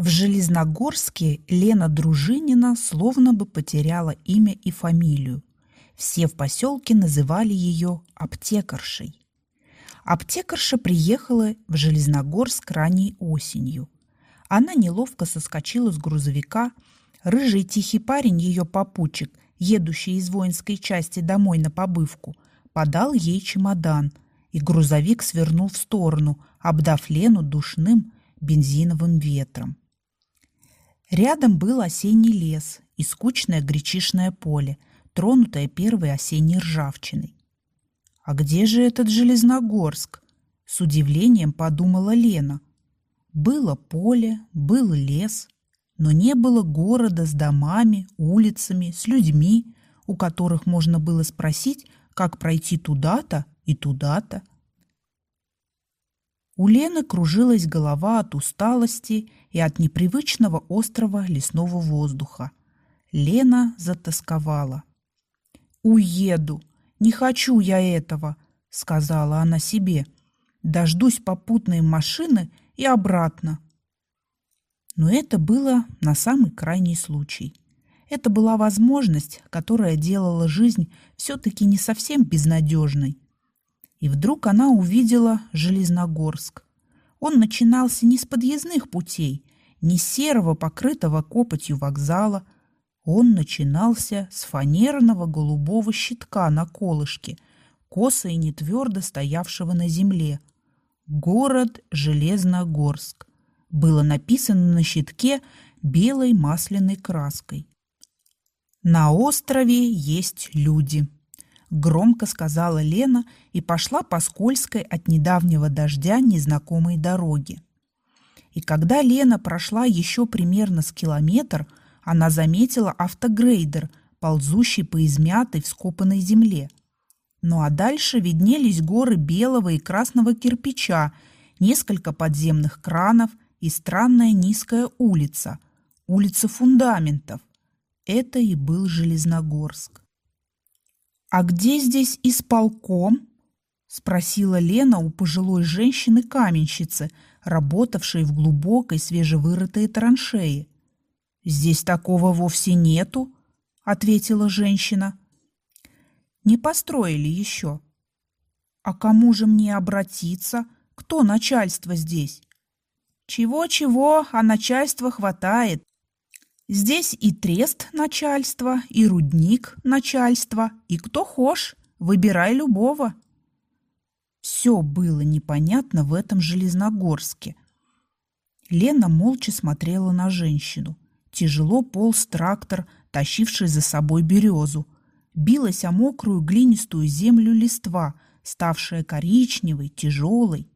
В Железногорске Лена Дружинина словно бы потеряла имя и фамилию. Все в поселке называли ее аптекаршей. Аптекарша приехала в Железногорск ранней осенью. Она неловко соскочила с грузовика. Рыжий тихий парень, ее попутчик, едущий из воинской части домой на побывку, подал ей чемодан, и грузовик свернул в сторону, обдав Лену душным бензиновым ветром. Рядом был осенний лес и скучное гречишное поле, тронутое первой осенней ржавчиной. «А где же этот Железногорск?» — с удивлением подумала Лена. Было поле, был лес, но не было города с домами, улицами, с людьми, у которых можно было спросить, как пройти туда-то и туда-то. У Лены кружилась голова от усталости и от непривычного острого лесного воздуха. Лена затасковала. «Уеду! Не хочу я этого!» — сказала она себе. «Дождусь попутной машины и обратно». Но это было на самый крайний случай. Это была возможность, которая делала жизнь все-таки не совсем безнадежной. И вдруг она увидела Железногорск. Он начинался не с подъездных путей, не с серого, покрытого копотью вокзала. Он начинался с фанерного голубого щитка на колышке, косо и нетвердо стоявшего на земле. «Город Железногорск» было написано на щитке белой масляной краской. На острове есть люди. — громко сказала Лена и пошла по скользкой от недавнего дождя незнакомой дороге. И когда Лена прошла еще примерно с километр, она заметила автогрейдер, ползущий по измятой вскопанной земле. Ну а дальше виднелись горы белого и красного кирпича, несколько подземных кранов и странная низкая улица, улица фундаментов. Это и был Железногорск. «А где здесь исполком?» — спросила Лена у пожилой женщины-каменщицы, работавшей в глубокой свежевырытой траншеи. «Здесь такого вовсе нету», — ответила женщина. «Не построили еще». «А кому же мне обратиться? Кто начальство здесь?» «Чего-чего, а начальства хватает. Здесь и трест начальства, и рудник начальства, и кто хошь, выбирай любого. Все было непонятно в этом Железногорске. Лена молча смотрела на женщину. Тяжело полз трактор, тащивший за собой березу. Билась о мокрую глинистую землю листва, ставшая коричневой, тяжелой.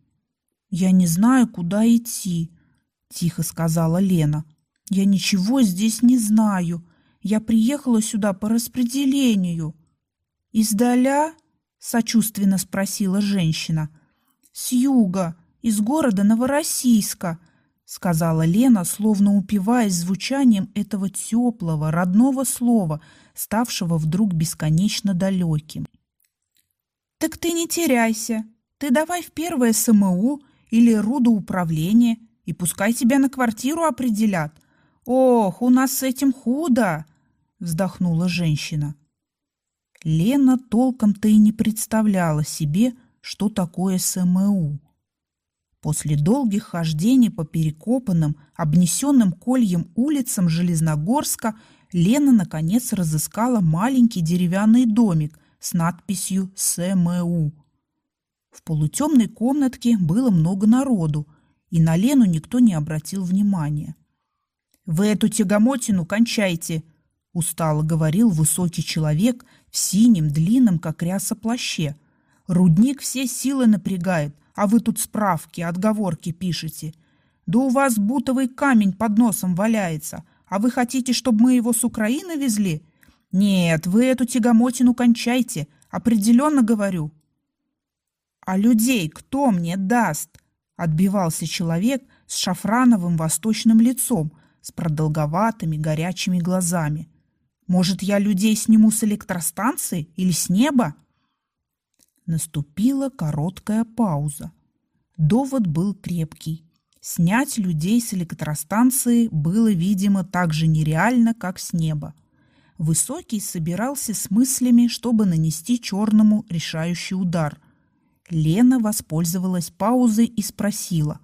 «Я не знаю, куда идти», — тихо сказала Лена. Я ничего здесь не знаю. Я приехала сюда по распределению. Издаля? Сочувственно спросила женщина. С юга, из города Новороссийска, сказала Лена, словно упиваясь звучанием этого теплого, родного слова, ставшего вдруг бесконечно далеким. Так ты не теряйся. Ты давай в первое СМУ или рудоуправление, и пускай тебя на квартиру определят. «Ох, у нас с этим худо!» — вздохнула женщина. Лена толком-то и не представляла себе, что такое СМУ. После долгих хождений по перекопанным, обнесенным кольем улицам Железногорска Лена наконец разыскала маленький деревянный домик с надписью «СМУ». В полутемной комнатке было много народу, и на Лену никто не обратил внимания. «Вы эту тягомотину кончайте!» — устало говорил высокий человек в синем, длинном, как ряса, плаще. «Рудник все силы напрягает, а вы тут справки, отговорки пишете. Да у вас бутовый камень под носом валяется, а вы хотите, чтобы мы его с Украины везли? Нет, вы эту тягомотину кончайте, определенно говорю». «А людей кто мне даст?» — отбивался человек с шафрановым восточным лицом, с продолговатыми горячими глазами. Может, я людей сниму с электростанции или с неба? Наступила короткая пауза. Довод был крепкий. Снять людей с электростанции было, видимо, так же нереально, как с неба. Высокий собирался с мыслями, чтобы нанести черному решающий удар. Лена воспользовалась паузой и спросила.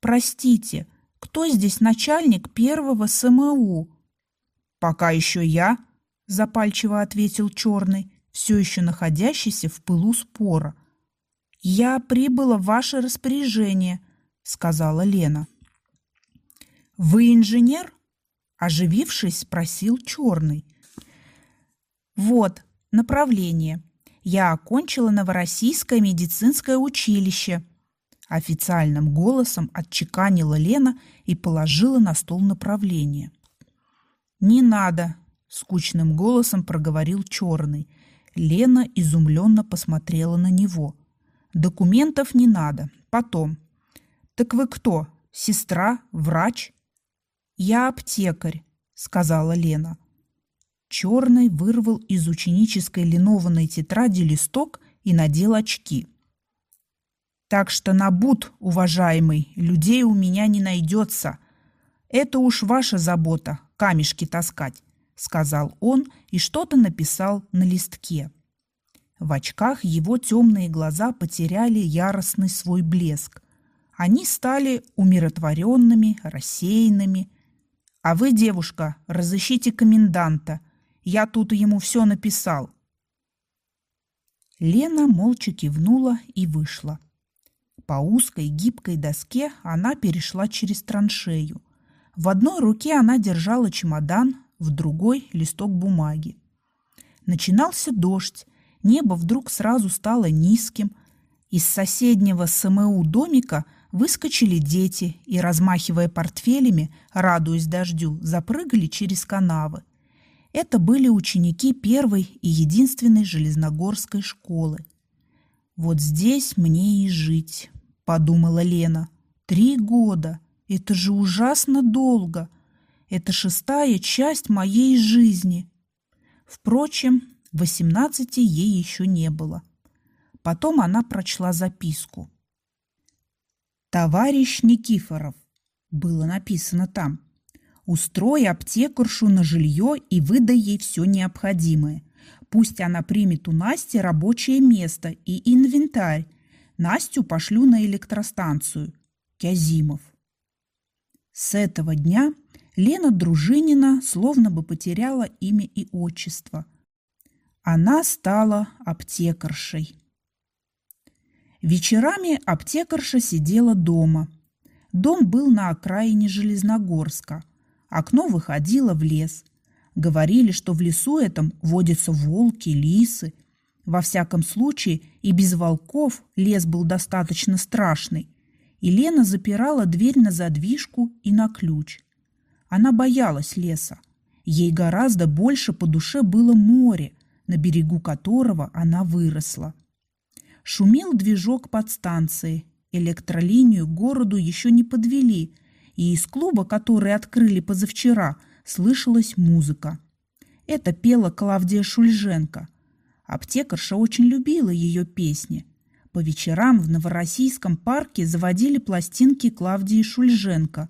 «Простите, кто здесь начальник первого СМУ?» «Пока еще я», – запальчиво ответил черный, все еще находящийся в пылу спора. «Я прибыла в ваше распоряжение», – сказала Лена. «Вы инженер?» – оживившись, спросил Черный. «Вот, направление. Я окончила Новороссийское медицинское училище», – официальным голосом отчеканила Лена и положила на стол направление. «Не надо», – скучным голосом проговорил Черный. Лена изумленно посмотрела на него. «Документов не надо. Потом. «Так вы кто? Сестра? Врач?» «Я аптекарь», — сказала Лена. Черный вырвал из ученической линованной тетради листок и надел очки. «Так что на буд, уважаемый, людей у меня не найдется. Это уж ваша забота, камешки таскать», — сказал он и что-то написал на листке. В очках его темные глаза потеряли яростный свой блеск. Они стали умиротворенными, рассеянными. А вы, девушка, разыщите коменданта. Я тут ему все написал. Лена молча кивнула и вышла. По узкой гибкой доске она перешла через траншею. В одной руке она держала чемодан, в другой – листок бумаги. Начинался дождь, небо вдруг сразу стало низким. Из соседнего СМУ домика – Выскочили дети и, размахивая портфелями, радуясь дождю, запрыгали через канавы. Это были ученики первой и единственной железногорской школы. «Вот здесь мне и жить», — подумала Лена. «Три года. Это же ужасно долго. Это шестая часть моей жизни». Впрочем, восемнадцати ей еще не было. Потом она прочла записку. «Товарищ Никифоров» было написано там. «Устрой аптекаршу на жилье и выдай ей все необходимое. Пусть она примет у Насти рабочее место и инвентарь. Настю пошлю на электростанцию. Кязимов». С этого дня Лена Дружинина словно бы потеряла имя и отчество. Она стала аптекаршей. Вечерами аптекарша сидела дома. Дом был на окраине Железногорска. Окно выходило в лес. Говорили, что в лесу этом водятся волки, лисы. Во всяком случае, и без волков лес был достаточно страшный. И Лена запирала дверь на задвижку и на ключ. Она боялась леса. Ей гораздо больше по душе было море, на берегу которого она выросла. Шумел движок подстанции. Электролинию к городу еще не подвели, и из клуба, который открыли позавчера, слышалась музыка. Это пела Клавдия Шульженко. Аптекарша очень любила ее песни. По вечерам в Новороссийском парке заводили пластинки Клавдии Шульженко.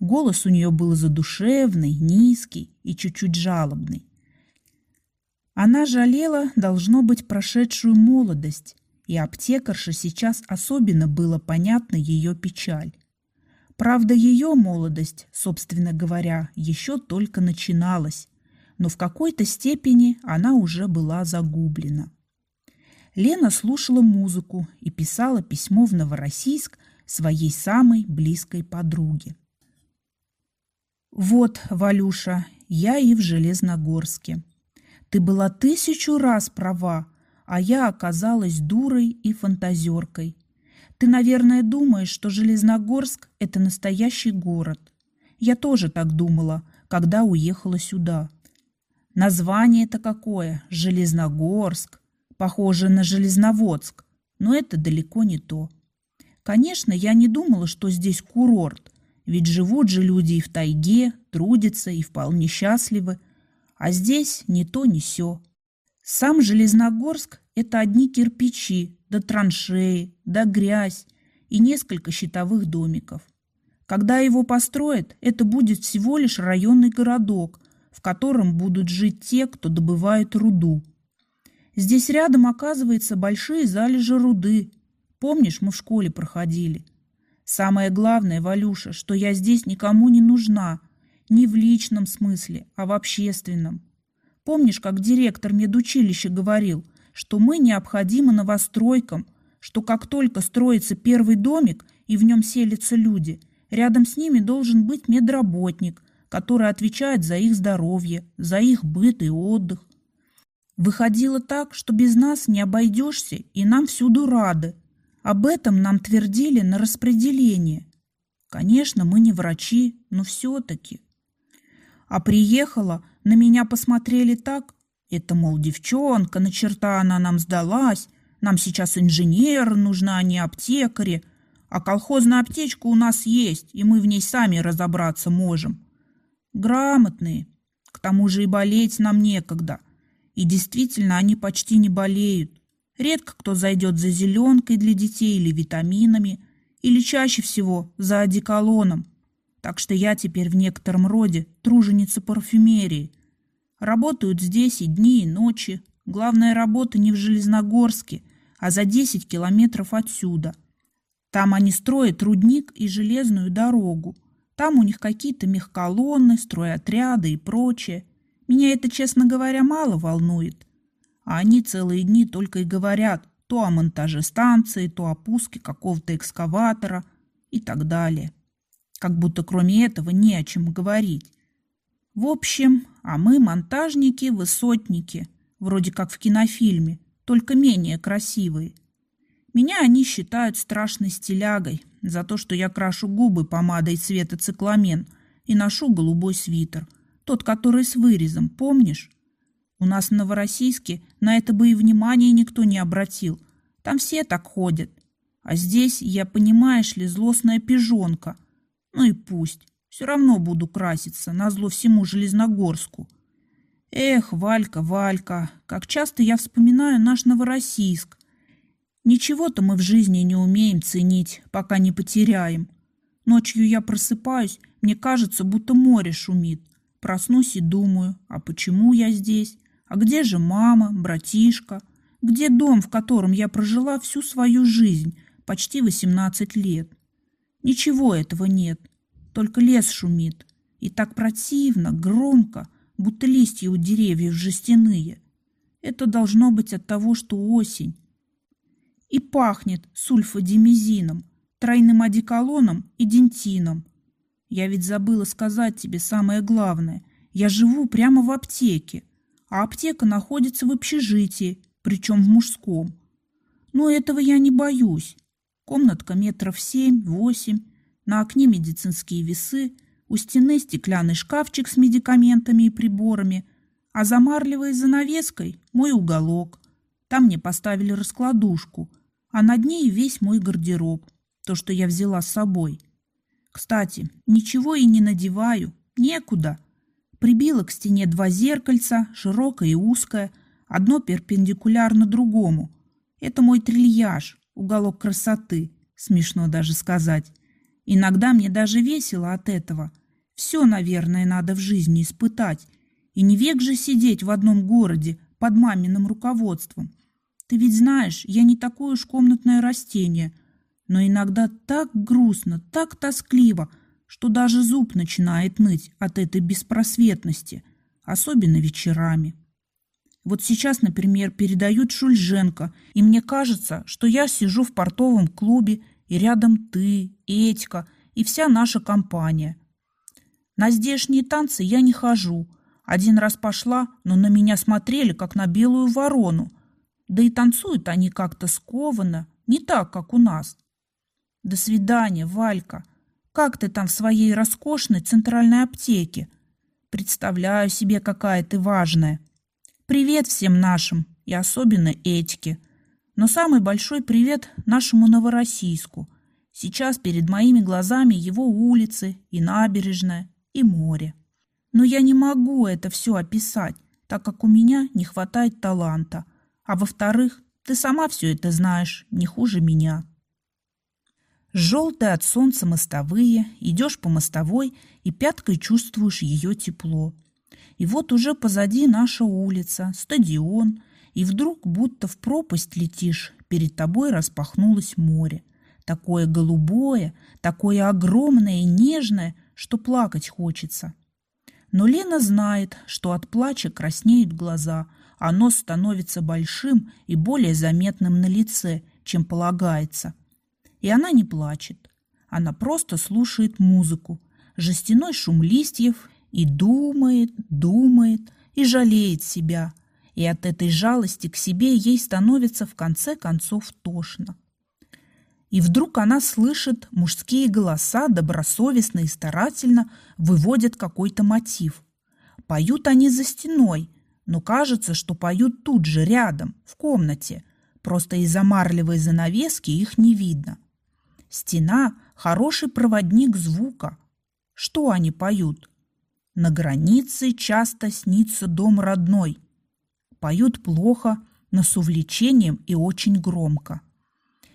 Голос у нее был задушевный, низкий и чуть-чуть жалобный. Она жалела, должно быть, прошедшую молодость, и аптекарше сейчас особенно было понятно ее печаль. Правда, ее молодость, собственно говоря, еще только начиналась, но в какой-то степени она уже была загублена. Лена слушала музыку и писала письмо в Новороссийск своей самой близкой подруге. «Вот, Валюша, я и в Железногорске. Ты была тысячу раз права, а я оказалась дурой и фантазеркой. Ты, наверное, думаешь, что Железногорск – это настоящий город. Я тоже так думала, когда уехала сюда. Название-то какое – Железногорск. Похоже на Железноводск, но это далеко не то. Конечно, я не думала, что здесь курорт, ведь живут же люди и в тайге, трудятся и вполне счастливы, а здесь ни то, ни сё. Сам Железногорск – это одни кирпичи, да траншеи, да грязь и несколько щитовых домиков. Когда его построят, это будет всего лишь районный городок, в котором будут жить те, кто добывает руду. Здесь рядом, оказывается, большие залежи руды. Помнишь, мы в школе проходили? Самое главное, Валюша, что я здесь никому не нужна. Не в личном смысле, а в общественном. Помнишь, как директор медучилища говорил, что мы необходимы новостройкам, что как только строится первый домик и в нем селятся люди, рядом с ними должен быть медработник, который отвечает за их здоровье, за их быт и отдых. Выходило так, что без нас не обойдешься, и нам всюду рады. Об этом нам твердили на распределение. Конечно, мы не врачи, но все-таки. А приехала, на меня посмотрели так. Это, мол, девчонка, на черта она нам сдалась. Нам сейчас инженер нужна, а не аптекари. А колхозная аптечка у нас есть, и мы в ней сами разобраться можем. Грамотные. К тому же и болеть нам некогда. И действительно, они почти не болеют. Редко кто зайдет за зеленкой для детей или витаминами, или чаще всего за одеколоном. Так что я теперь в некотором роде труженица парфюмерии. Работают здесь и дни, и ночи. Главная работа не в Железногорске, а за 10 километров отсюда. Там они строят рудник и железную дорогу. Там у них какие-то мехколонны, стройотряды и прочее. Меня это, честно говоря, мало волнует. А они целые дни только и говорят то о монтаже станции, то о пуске какого-то экскаватора и так далее. Как будто кроме этого не о чем говорить. В общем, а мы монтажники, высотники, вроде как в кинофильме, только менее красивые. Меня они считают страшной стилягой за то, что я крашу губы помадой цвета цикламен и ношу голубой свитер – тот, который с вырезом, помнишь? У нас в Новороссийске на это бы и внимания никто не обратил. Там все так ходят. А здесь я, понимаешь ли, злостная пижонка. Ну и пусть. Все равно буду краситься, назло всему Железногорску. Эх, Валька, Валька, как часто я вспоминаю наш Новороссийск. Ничего-то мы в жизни не умеем ценить, пока не потеряем. Ночью я просыпаюсь, мне кажется, будто море шумит. Проснусь и думаю, а почему я здесь? А где же мама, братишка? Где дом, в котором я прожила всю свою жизнь, почти 18 лет? Ничего этого нет, только лес шумит. И так противно, громко, будто листья у деревьев жестяные. Это должно быть от того, что осень. И пахнет сульфадимизином, тройным одеколоном и дентином – я ведь забыла сказать тебе самое главное. Я живу прямо в аптеке, а аптека находится в общежитии, причем в мужском. Но этого я не боюсь. Комнатка метров семь-восемь, на окне медицинские весы, у стены стеклянный шкафчик с медикаментами и приборами, а за марлевой занавеской мой уголок. Там мне поставили раскладушку, а над ней весь мой гардероб, то, что я взяла с собой – кстати, ничего и не надеваю, некуда. Прибила к стене два зеркальца, широкое и узкое, одно перпендикулярно другому. Это мой трильяж, уголок красоты, смешно даже сказать. Иногда мне даже весело от этого. Все, наверное, надо в жизни испытать. И не век же сидеть в одном городе под маминым руководством. Ты ведь знаешь, я не такое уж комнатное растение – но иногда так грустно, так тоскливо, что даже зуб начинает ныть от этой беспросветности, особенно вечерами. Вот сейчас, например, передают Шульженко, и мне кажется, что я сижу в портовом клубе, и рядом ты, Этька и вся наша компания. На здешние танцы я не хожу. Один раз пошла, но на меня смотрели, как на белую ворону. Да и танцуют они как-то скованно, не так, как у нас. До свидания, Валька. Как ты там в своей роскошной центральной аптеке? Представляю себе, какая ты важная. Привет всем нашим, и особенно Этике. Но самый большой привет нашему Новороссийску. Сейчас перед моими глазами его улицы, и набережная, и море. Но я не могу это все описать, так как у меня не хватает таланта. А во-вторых, ты сама все это знаешь, не хуже меня. Желтые от солнца мостовые, идешь по мостовой и пяткой чувствуешь ее тепло. И вот уже позади наша улица, стадион, и вдруг будто в пропасть летишь, перед тобой распахнулось море. Такое голубое, такое огромное и нежное, что плакать хочется. Но Лена знает, что от плача краснеют глаза, а нос становится большим и более заметным на лице, чем полагается. И она не плачет. Она просто слушает музыку, жестяной шум листьев и думает, думает и жалеет себя. И от этой жалости к себе ей становится в конце концов тошно. И вдруг она слышит мужские голоса, добросовестно и старательно выводят какой-то мотив. Поют они за стеной, но кажется, что поют тут же, рядом, в комнате. Просто из-за марлевой занавески их не видно. Стена – хороший проводник звука. Что они поют? На границе часто снится дом родной. Поют плохо, но с увлечением и очень громко.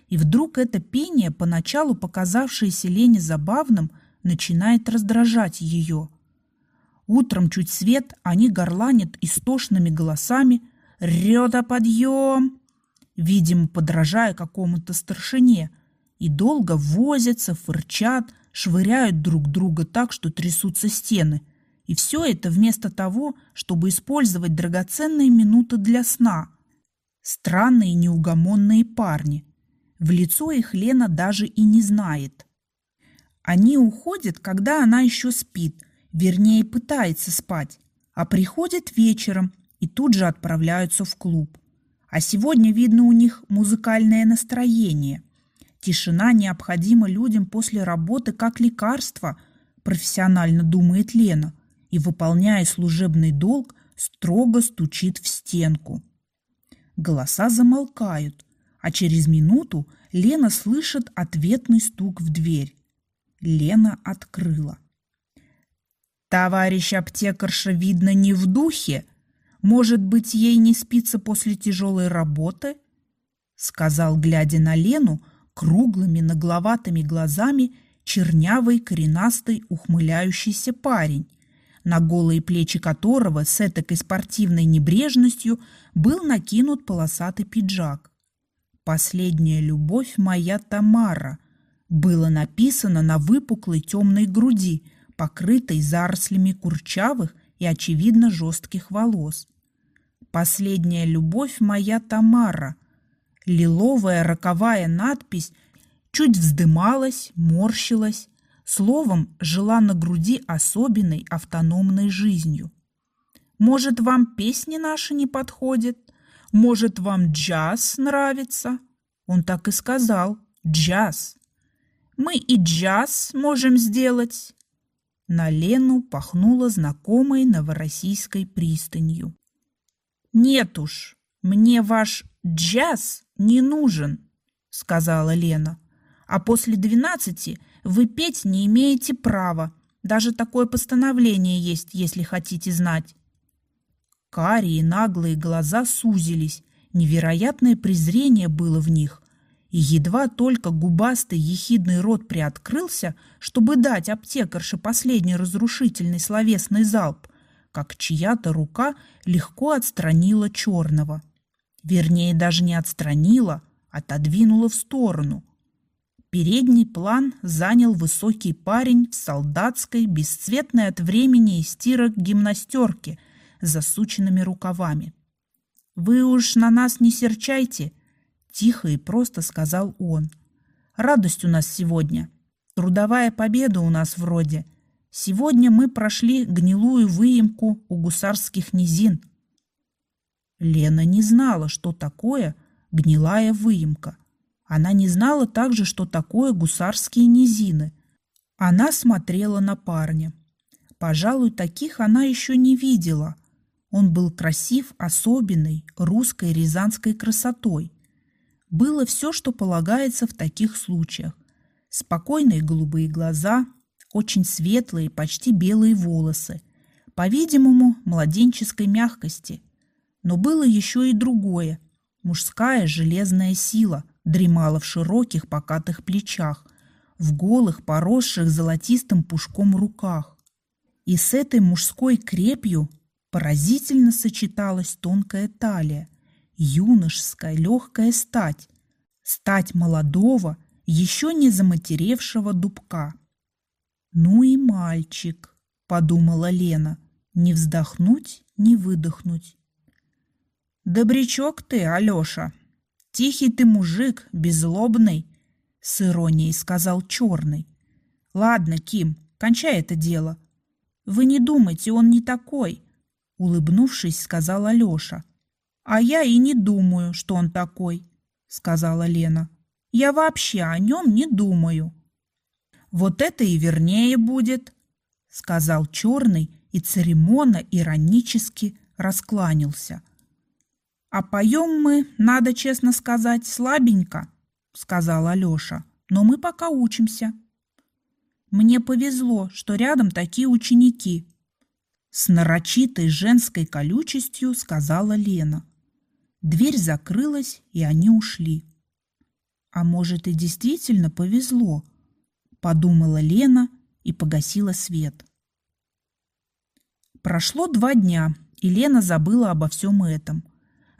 И вдруг это пение, поначалу показавшееся Лене забавным, начинает раздражать ее. Утром чуть свет, они горланят истошными голосами «Рёда, подъем!» видимо, подражая какому-то старшине, и долго возятся, фырчат, швыряют друг друга так, что трясутся стены – и все это вместо того, чтобы использовать драгоценные минуты для сна. Странные неугомонные парни. В лицо их Лена даже и не знает. Они уходят, когда она еще спит, вернее, пытается спать, а приходят вечером и тут же отправляются в клуб. А сегодня, видно, у них музыкальное настроение. Тишина необходима людям после работы как лекарство, профессионально думает Лена – и, выполняя служебный долг, строго стучит в стенку. Голоса замолкают, а через минуту Лена слышит ответный стук в дверь. Лена открыла. «Товарищ аптекарша, видно, не в духе. Может быть, ей не спится после тяжелой работы?» Сказал, глядя на Лену, круглыми нагловатыми глазами чернявый, коренастый, ухмыляющийся парень, на голые плечи которого с этакой спортивной небрежностью был накинут полосатый пиджак. «Последняя любовь моя Тамара» было написано на выпуклой темной груди, покрытой зарослями курчавых и, очевидно, жестких волос. «Последняя любовь моя Тамара» лиловая роковая надпись чуть вздымалась, морщилась, Словом, жила на груди особенной автономной жизнью. Может, вам песни наши не подходят? Может, вам джаз нравится? Он так и сказал. Джаз. Мы и джаз можем сделать. На Лену пахнуло знакомой новороссийской пристанью. «Нет уж, мне ваш джаз не нужен», — сказала Лена. «А после двенадцати вы петь не имеете права. Даже такое постановление есть, если хотите знать. Карие наглые глаза сузились, невероятное презрение было в них. И едва только губастый ехидный рот приоткрылся, чтобы дать аптекарше последний разрушительный словесный залп, как чья-то рука легко отстранила черного. Вернее, даже не отстранила, отодвинула в сторону – Передний план занял высокий парень в солдатской, бесцветной от времени и стирок гимнастерке с засученными рукавами. «Вы уж на нас не серчайте», — тихо и просто сказал он. «Радость у нас сегодня. Трудовая победа у нас вроде. Сегодня мы прошли гнилую выемку у гусарских низин». Лена не знала, что такое гнилая выемка. Она не знала также, что такое гусарские низины. Она смотрела на парня. Пожалуй, таких она еще не видела. Он был красив особенной русской рязанской красотой. Было все, что полагается в таких случаях. Спокойные голубые глаза, очень светлые, почти белые волосы, по-видимому, младенческой мягкости. Но было еще и другое – мужская железная сила, дремала в широких покатых плечах, в голых, поросших золотистым пушком руках. И с этой мужской крепью поразительно сочеталась тонкая талия, юношеская легкая стать, стать молодого, еще не заматеревшего дубка. «Ну и мальчик», — подумала Лена, — «не вздохнуть, не выдохнуть». «Добрячок ты, Алеша! Тихий ты мужик, беззлобный!» — с иронией сказал Черный. «Ладно, Ким, кончай это дело. Вы не думайте, он не такой!» Улыбнувшись, сказал Алеша. «А я и не думаю, что он такой», — сказала Лена. «Я вообще о нем не думаю». «Вот это и вернее будет», — сказал Черный и церемонно иронически раскланялся. «А поем мы, надо честно сказать, слабенько», — сказал Алеша. «Но мы пока учимся». «Мне повезло, что рядом такие ученики», — с нарочитой женской колючестью сказала Лена. Дверь закрылась, и они ушли. «А может, и действительно повезло», — подумала Лена и погасила свет. Прошло два дня, и Лена забыла обо всем этом.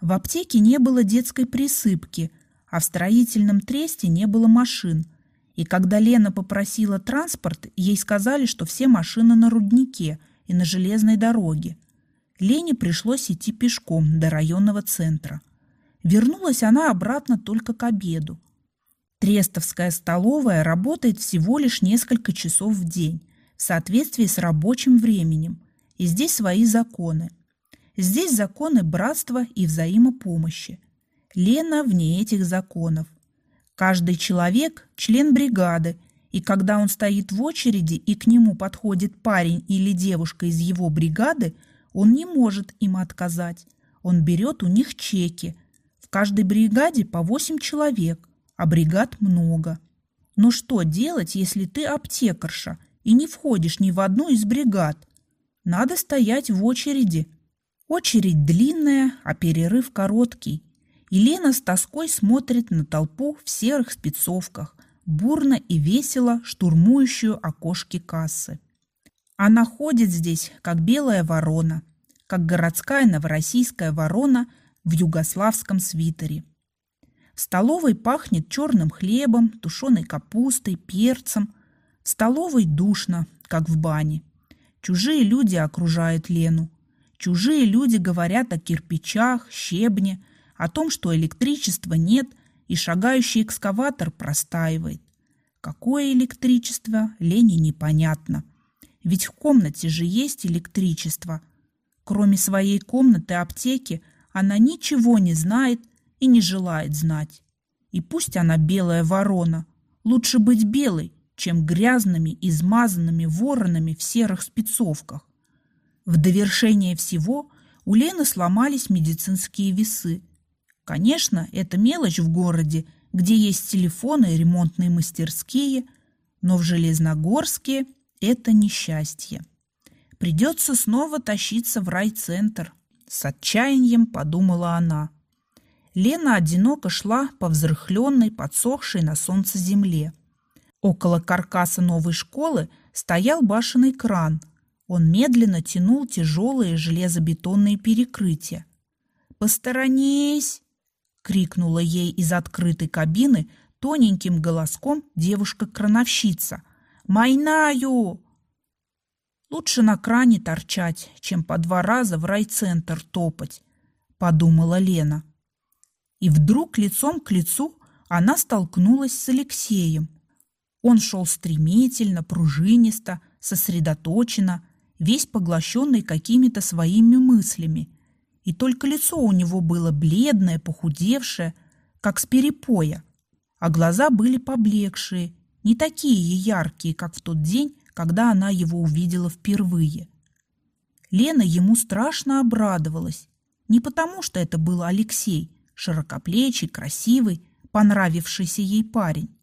В аптеке не было детской присыпки, а в строительном тресте не было машин. И когда Лена попросила транспорт, ей сказали, что все машины на руднике и на железной дороге. Лене пришлось идти пешком до районного центра. Вернулась она обратно только к обеду. Трестовская столовая работает всего лишь несколько часов в день в соответствии с рабочим временем, и здесь свои законы – Здесь законы братства и взаимопомощи. Лена вне этих законов. Каждый человек – член бригады, и когда он стоит в очереди и к нему подходит парень или девушка из его бригады, он не может им отказать. Он берет у них чеки. В каждой бригаде по 8 человек, а бригад много. Но что делать, если ты аптекарша и не входишь ни в одну из бригад? Надо стоять в очереди – Очередь длинная, а перерыв короткий. Елена с тоской смотрит на толпу в серых спецовках, бурно и весело штурмующую окошки кассы. Она ходит здесь, как белая ворона, как городская новороссийская ворона в югославском свитере. В столовой пахнет черным хлебом, тушеной капустой, перцем. В столовой душно, как в бане. Чужие люди окружают Лену. Чужие люди говорят о кирпичах, щебне, о том, что электричества нет, и шагающий экскаватор простаивает. Какое электричество, Лене непонятно. Ведь в комнате же есть электричество. Кроме своей комнаты аптеки, она ничего не знает и не желает знать. И пусть она белая ворона, лучше быть белой, чем грязными, измазанными воронами в серых спецовках. В довершение всего у Лены сломались медицинские весы. Конечно, это мелочь в городе, где есть телефоны и ремонтные мастерские, но в Железногорске это несчастье. Придется снова тащиться в райцентр. С отчаянием подумала она. Лена одиноко шла по взрыхленной, подсохшей на солнце земле. Около каркаса новой школы стоял башенный кран – он медленно тянул тяжелые железобетонные перекрытия. «Посторонись!» — крикнула ей из открытой кабины тоненьким голоском девушка-крановщица. «Майнаю!» «Лучше на кране торчать, чем по два раза в райцентр топать», — подумала Лена. И вдруг лицом к лицу она столкнулась с Алексеем. Он шел стремительно, пружинисто, сосредоточенно, весь поглощенный какими-то своими мыслями. И только лицо у него было бледное, похудевшее, как с перепоя, а глаза были поблекшие, не такие яркие, как в тот день, когда она его увидела впервые. Лена ему страшно обрадовалась. Не потому, что это был Алексей, широкоплечий, красивый, понравившийся ей парень.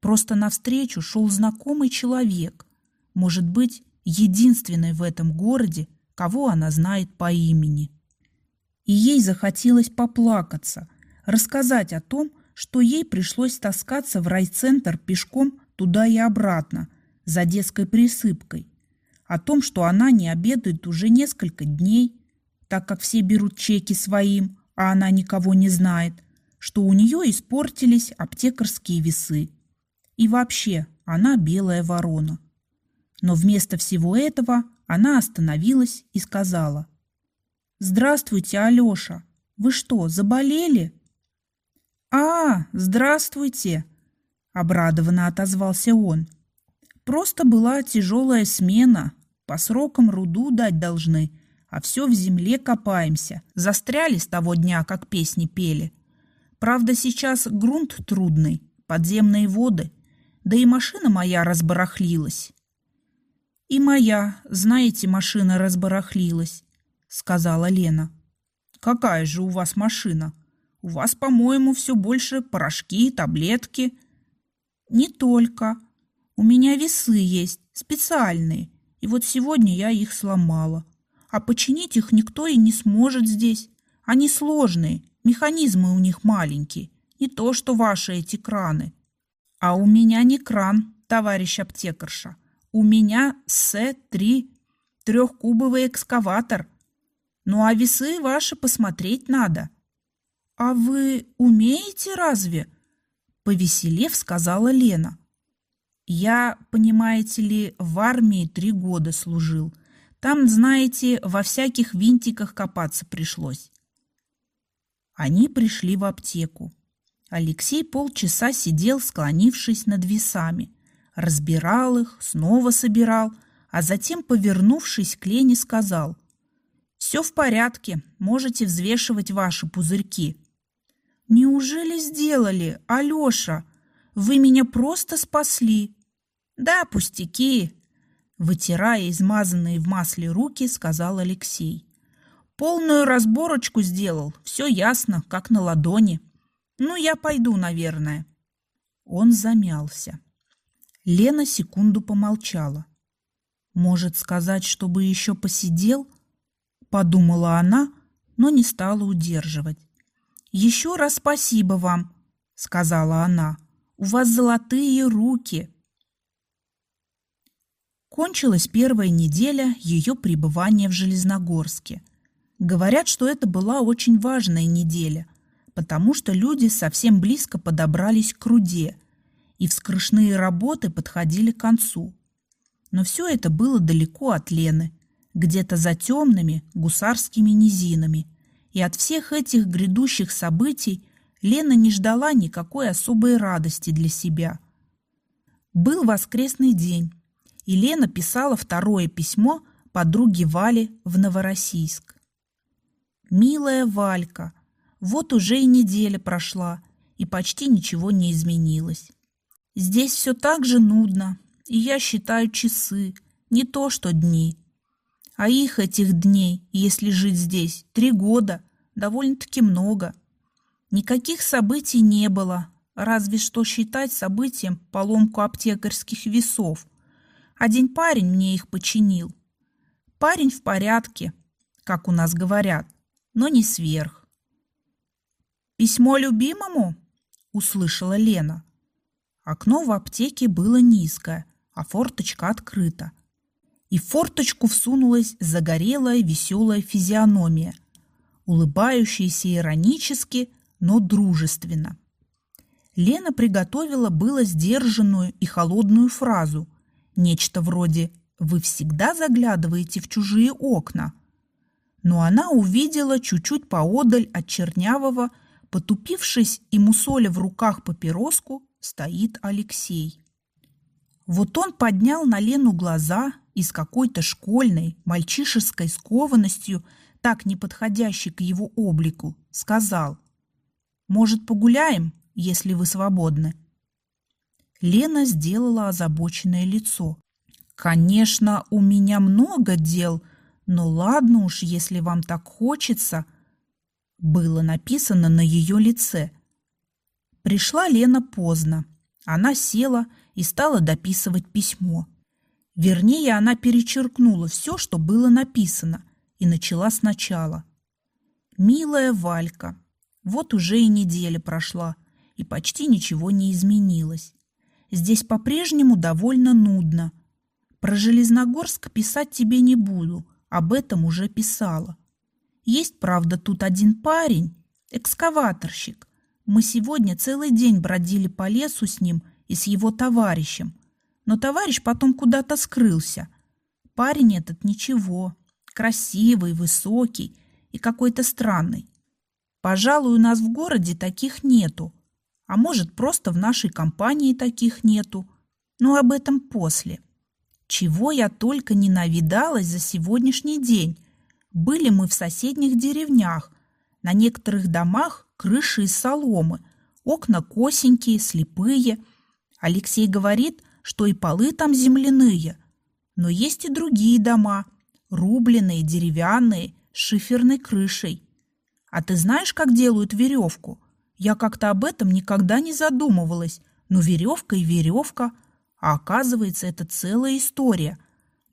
Просто навстречу шел знакомый человек. Может быть, единственной в этом городе, кого она знает по имени. И ей захотелось поплакаться, рассказать о том, что ей пришлось таскаться в райцентр пешком туда и обратно, за детской присыпкой. О том, что она не обедает уже несколько дней, так как все берут чеки своим, а она никого не знает, что у нее испортились аптекарские весы. И вообще, она белая ворона. Но вместо всего этого она остановилась и сказала. «Здравствуйте, Алеша. Вы что, заболели?» «А, здравствуйте!» – обрадованно отозвался он. «Просто была тяжелая смена. По срокам руду дать должны, а все в земле копаемся. Застряли с того дня, как песни пели. Правда, сейчас грунт трудный, подземные воды, да и машина моя разбарахлилась». «И моя, знаете, машина разбарахлилась», – сказала Лена. «Какая же у вас машина?» У вас, по-моему, все больше порошки, таблетки. Не только. У меня весы есть, специальные. И вот сегодня я их сломала. А починить их никто и не сможет здесь. Они сложные, механизмы у них маленькие. Не то, что ваши эти краны. А у меня не кран, товарищ аптекарша. У меня С-3, трехкубовый экскаватор. Ну а весы ваши посмотреть надо. «А вы умеете разве?» Повеселев, сказала Лена. «Я, понимаете ли, в армии три года служил. Там, знаете, во всяких винтиках копаться пришлось». Они пришли в аптеку. Алексей полчаса сидел, склонившись над весами. Разбирал их, снова собирал, а затем, повернувшись к Лене, сказал «Все в порядке, можете взвешивать ваши пузырьки». «Неужели сделали, Алёша? Вы меня просто спасли!» «Да, пустяки!» Вытирая измазанные в масле руки, сказал Алексей. «Полную разборочку сделал, все ясно, как на ладони. Ну, я пойду, наверное». Он замялся. Лена секунду помолчала. «Может сказать, чтобы еще посидел?» Подумала она, но не стала удерживать. «Еще раз спасибо вам», — сказала она. «У вас золотые руки». Кончилась первая неделя ее пребывания в Железногорске. Говорят, что это была очень важная неделя, потому что люди совсем близко подобрались к руде, и вскрышные работы подходили к концу. Но все это было далеко от Лены, где-то за темными гусарскими низинами – и от всех этих грядущих событий Лена не ждала никакой особой радости для себя. Был воскресный день, и Лена писала второе письмо подруге Вале в Новороссийск. «Милая Валька, вот уже и неделя прошла, и почти ничего не изменилось. Здесь все так же нудно, и я считаю часы, не то что дни. А их, этих дней, если жить здесь, три года, довольно-таки много. Никаких событий не было, разве что считать событием поломку аптекарских весов. Один парень мне их починил. Парень в порядке, как у нас говорят, но не сверх. «Письмо любимому?» – услышала Лена. Окно в аптеке было низкое, а форточка открыта и в форточку всунулась загорелая веселая физиономия, улыбающаяся иронически, но дружественно. Лена приготовила было сдержанную и холодную фразу, нечто вроде «Вы всегда заглядываете в чужие окна», но она увидела чуть-чуть поодаль от чернявого, потупившись и мусоля в руках папироску, стоит Алексей. Вот он поднял на Лену глаза и с какой-то школьной, мальчишеской скованностью, так не подходящей к его облику, сказал «Может, погуляем, если вы свободны?» Лена сделала озабоченное лицо. «Конечно, у меня много дел, но ладно уж, если вам так хочется», было написано на ее лице. Пришла Лена поздно. Она села и стала дописывать письмо. Вернее, она перечеркнула все, что было написано, и начала сначала. «Милая Валька, вот уже и неделя прошла, и почти ничего не изменилось. здесь по-прежнему довольно нудно. Про Железногорск писать тебе не буду, об этом уже писала. Есть, правда, тут один парень, экскаваторщик. Мы сегодня целый день бродили по лесу с ним и с его товарищем. Но товарищ потом куда-то скрылся. Парень этот ничего, красивый, высокий и какой-то странный. Пожалуй, у нас в городе таких нету. А может, просто в нашей компании таких нету. Но об этом после. Чего я только не навидалась за сегодняшний день. Были мы в соседних деревнях. На некоторых домах крыши из соломы, окна косенькие, слепые. Алексей говорит, что и полы там земляные. Но есть и другие дома, рубленые, деревянные, с шиферной крышей. А ты знаешь, как делают веревку? Я как-то об этом никогда не задумывалась. Ну, веревка и веревка. А оказывается, это целая история.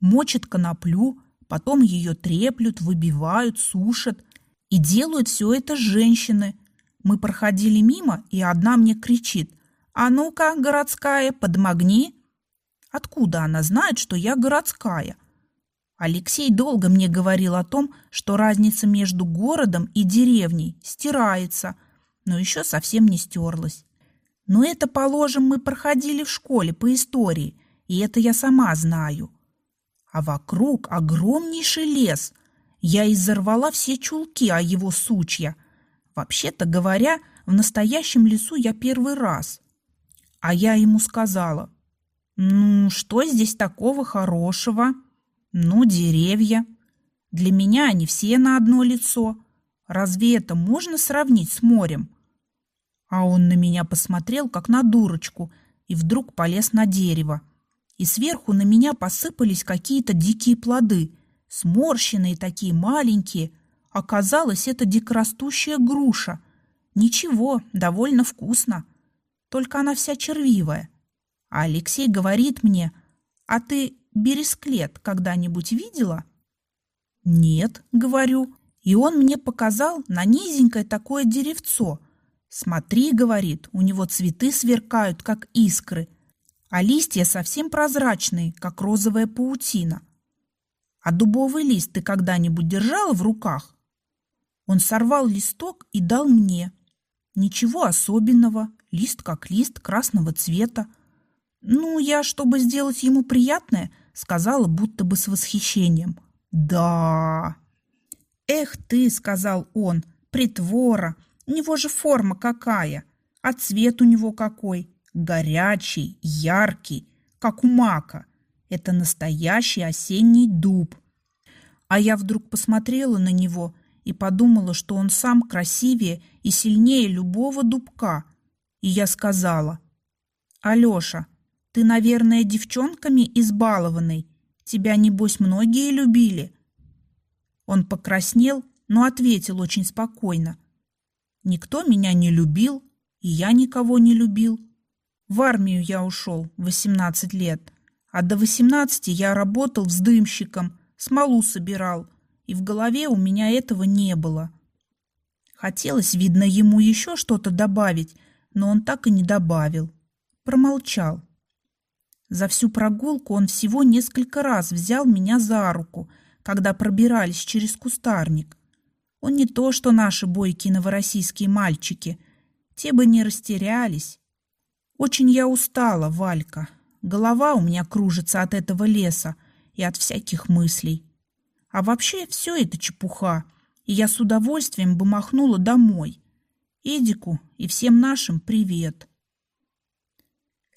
Мочат коноплю, потом ее треплют, выбивают, сушат. И делают все это женщины. Мы проходили мимо, и одна мне кричит. «А ну-ка, городская, подмогни!» Откуда она знает, что я городская? Алексей долго мне говорил о том, что разница между городом и деревней стирается, но еще совсем не стерлась. Но это, положим, мы проходили в школе по истории, и это я сама знаю. А вокруг огромнейший лес. Я изорвала все чулки о его сучья. Вообще-то говоря, в настоящем лесу я первый раз. А я ему сказала, «Ну, что здесь такого хорошего?» Ну, деревья. Для меня они все на одно лицо. Разве это можно сравнить с морем? А он на меня посмотрел, как на дурочку, и вдруг полез на дерево. И сверху на меня посыпались какие-то дикие плоды, сморщенные такие маленькие. Оказалось, это дикорастущая груша. Ничего, довольно вкусно. Только она вся червивая. А Алексей говорит мне, а ты бересклет когда-нибудь видела?» «Нет», — говорю. И он мне показал на низенькое такое деревцо. «Смотри», — говорит, — «у него цветы сверкают, как искры, а листья совсем прозрачные, как розовая паутина. А дубовый лист ты когда-нибудь держала в руках?» Он сорвал листок и дал мне. Ничего особенного, лист как лист красного цвета. Ну, я, чтобы сделать ему приятное, сказала будто бы с восхищением. «Да!» «Эх ты!» — сказал он. «Притвора! У него же форма какая! А цвет у него какой! Горячий, яркий, как у мака! Это настоящий осенний дуб!» А я вдруг посмотрела на него и подумала, что он сам красивее и сильнее любого дубка. И я сказала, «Алеша, ты, наверное, девчонками избалованный. Тебя, небось, многие любили?» Он покраснел, но ответил очень спокойно. «Никто меня не любил, и я никого не любил. В армию я ушел в 18 лет, а до 18 я работал вздымщиком, смолу собирал, и в голове у меня этого не было. Хотелось, видно, ему еще что-то добавить, но он так и не добавил. Промолчал. За всю прогулку он всего несколько раз взял меня за руку, когда пробирались через кустарник. Он не то, что наши бойкие новороссийские мальчики. Те бы не растерялись. Очень я устала, Валька. Голова у меня кружится от этого леса и от всяких мыслей. А вообще все это чепуха, и я с удовольствием бы махнула домой. Эдику и всем нашим привет.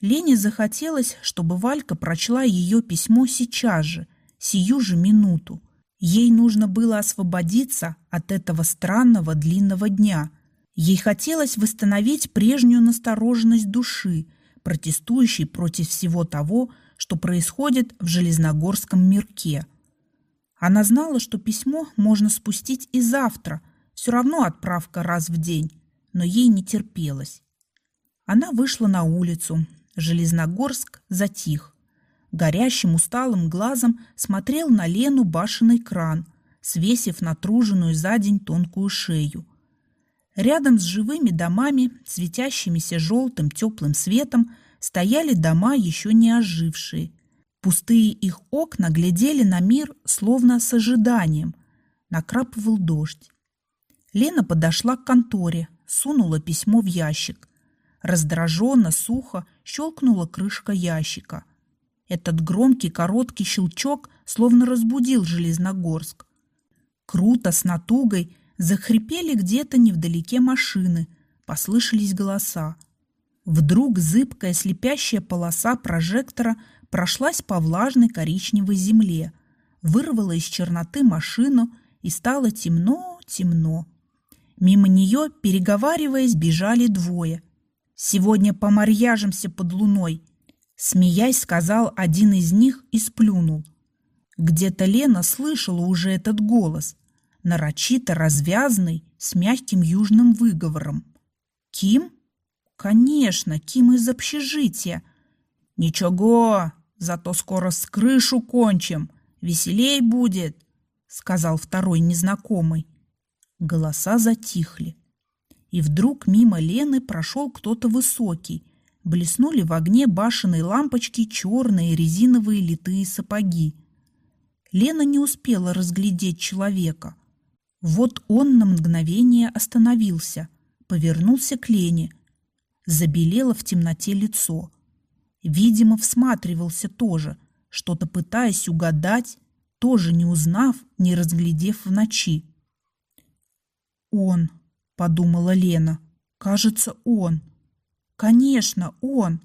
Лене захотелось, чтобы Валька прочла ее письмо сейчас же, сию же минуту. Ей нужно было освободиться от этого странного длинного дня. Ей хотелось восстановить прежнюю настороженность души, протестующей против всего того, что происходит в Железногорском мирке. Она знала, что письмо можно спустить и завтра, все равно отправка раз в день, но ей не терпелось. Она вышла на улицу, Железногорск затих. Горящим усталым глазом смотрел на Лену башенный кран, свесив натруженную за день тонкую шею. Рядом с живыми домами, светящимися желтым теплым светом, стояли дома, еще не ожившие. Пустые их окна глядели на мир, словно с ожиданием. Накрапывал дождь. Лена подошла к конторе, сунула письмо в ящик. Раздраженно, сухо щелкнула крышка ящика. Этот громкий короткий щелчок словно разбудил Железногорск. Круто, с натугой, захрипели где-то невдалеке машины, послышались голоса. Вдруг зыбкая слепящая полоса прожектора прошлась по влажной коричневой земле, вырвала из черноты машину, и стало темно-темно. Мимо нее, переговариваясь, бежали двое. «Сегодня помарьяжемся под луной», — смеясь сказал один из них и сплюнул. Где-то Лена слышала уже этот голос, нарочито развязный, с мягким южным выговором. «Ким?» «Конечно, Ким из общежития». «Ничего, зато скоро с крышу кончим, веселей будет», — сказал второй незнакомый. Голоса затихли. И вдруг мимо Лены прошел кто-то высокий. Блеснули в огне башенной лампочки черные резиновые литые сапоги. Лена не успела разглядеть человека. Вот он на мгновение остановился, повернулся к Лене. Забелело в темноте лицо. Видимо, всматривался тоже, что-то пытаясь угадать, тоже не узнав, не разглядев в ночи. «Он», — подумала Лена, — «кажется, он». «Конечно, он».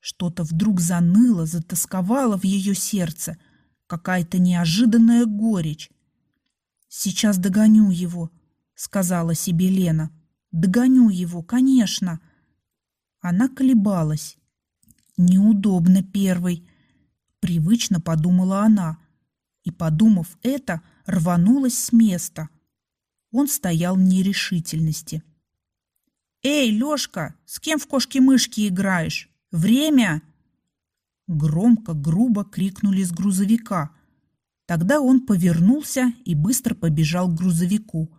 Что-то вдруг заныло, затасковало в ее сердце, какая-то неожиданная горечь. «Сейчас догоню его», — сказала себе Лена. «Догоню его, конечно». Она колебалась. «Неудобно первый», — привычно подумала она. И, подумав это, рванулась с места — он стоял в нерешительности. «Эй, Лёшка, с кем в кошки-мышки играешь? Время!» Громко, грубо крикнули с грузовика. Тогда он повернулся и быстро побежал к грузовику.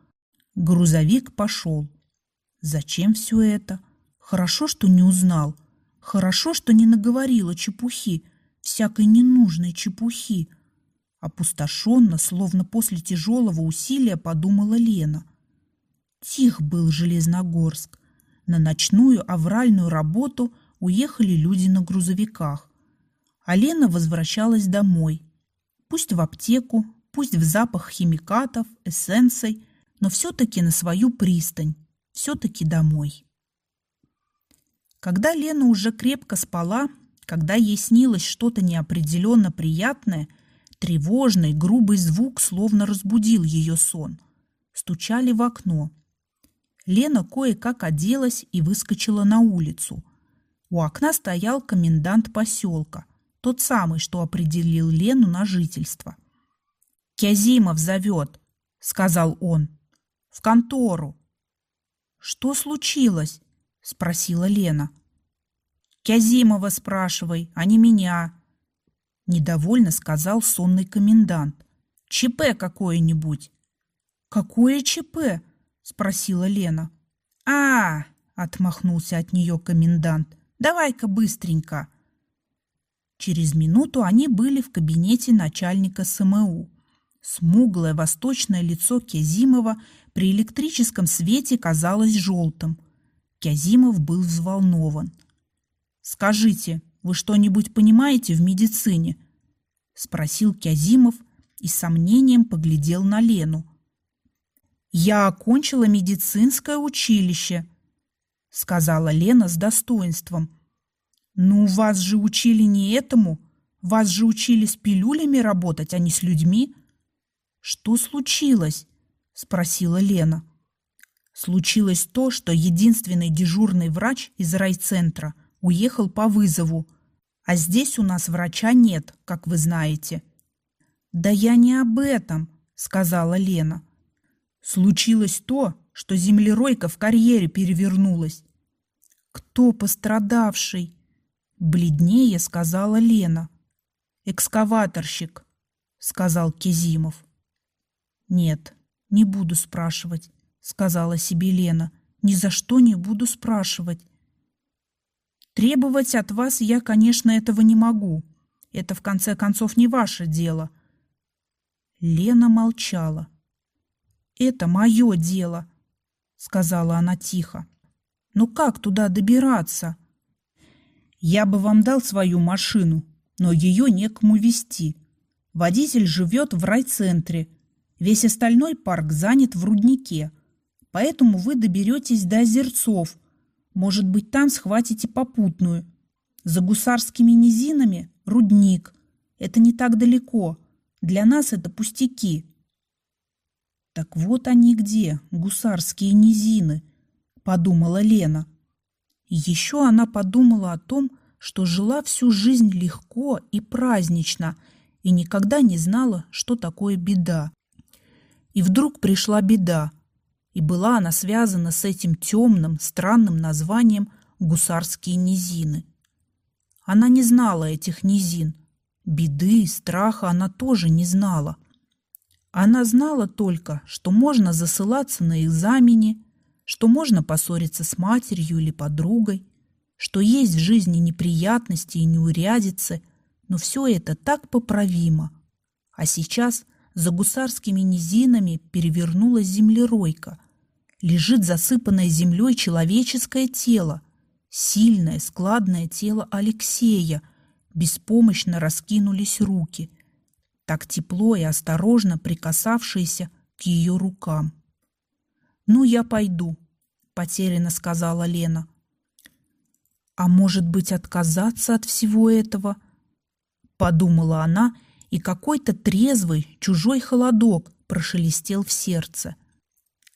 Грузовик пошел. Зачем все это? Хорошо, что не узнал. Хорошо, что не наговорила чепухи, всякой ненужной чепухи. Опустошенно, словно после тяжелого усилия, подумала Лена. Тих был Железногорск. На ночную авральную работу уехали люди на грузовиках. А Лена возвращалась домой. Пусть в аптеку, пусть в запах химикатов, эссенций, но все-таки на свою пристань, все-таки домой. Когда Лена уже крепко спала, когда ей снилось что-то неопределенно приятное – Тревожный, грубый звук словно разбудил ее сон. Стучали в окно. Лена кое-как оделась и выскочила на улицу. У окна стоял комендант поселка, тот самый, что определил Лену на жительство. «Кязимов зовет», — сказал он. «В контору». «Что случилось?» — спросила Лена. «Кязимова спрашивай, а не меня», Недовольно сказал сонный комендант. ЧП какое-нибудь. Какое ЧП? Спросила Лена. А, отмахнулся от нее комендант. Давай-ка быстренько. Через минуту они были в кабинете начальника СМУ. Смуглое восточное лицо Кязимова при электрическом свете казалось желтым. Кязимов был взволнован. «Скажите, вы что-нибудь понимаете в медицине?» – спросил Кязимов и с сомнением поглядел на Лену. «Я окончила медицинское училище», – сказала Лена с достоинством. «Ну, вас же учили не этому. Вас же учили с пилюлями работать, а не с людьми». «Что случилось?» – спросила Лена. Случилось то, что единственный дежурный врач из райцентра – уехал по вызову. А здесь у нас врача нет, как вы знаете. Да я не об этом, сказала Лена. Случилось то, что землеройка в карьере перевернулась. Кто пострадавший? Бледнее сказала Лена. Экскаваторщик, сказал Кезимов. Нет, не буду спрашивать, сказала себе Лена. Ни за что не буду спрашивать. Требовать от вас я, конечно, этого не могу. Это, в конце концов, не ваше дело. Лена молчала. «Это мое дело», — сказала она тихо. «Но как туда добираться?» «Я бы вам дал свою машину, но ее некому вести. Водитель живет в райцентре. Весь остальной парк занят в руднике. Поэтому вы доберетесь до Озерцов. Может быть, там схватите попутную. За гусарскими низинами – рудник. Это не так далеко. Для нас это пустяки. Так вот они где, гусарские низины, подумала Лена. Еще она подумала о том, что жила всю жизнь легко и празднично и никогда не знала, что такое беда. И вдруг пришла беда, и была она связана с этим темным, странным названием «Гусарские низины». Она не знала этих низин, беды, страха она тоже не знала. Она знала только, что можно засылаться на экзамене, что можно поссориться с матерью или подругой, что есть в жизни неприятности и неурядицы, но все это так поправимо. А сейчас за гусарскими низинами перевернулась землеройка. Лежит засыпанное землей человеческое тело, сильное, складное тело Алексея, беспомощно раскинулись руки, так тепло и осторожно прикасавшиеся к ее рукам. «Ну, я пойду», — потерянно сказала Лена. «А может быть, отказаться от всего этого?» Подумала она, и какой-то трезвый, чужой холодок прошелестел в сердце.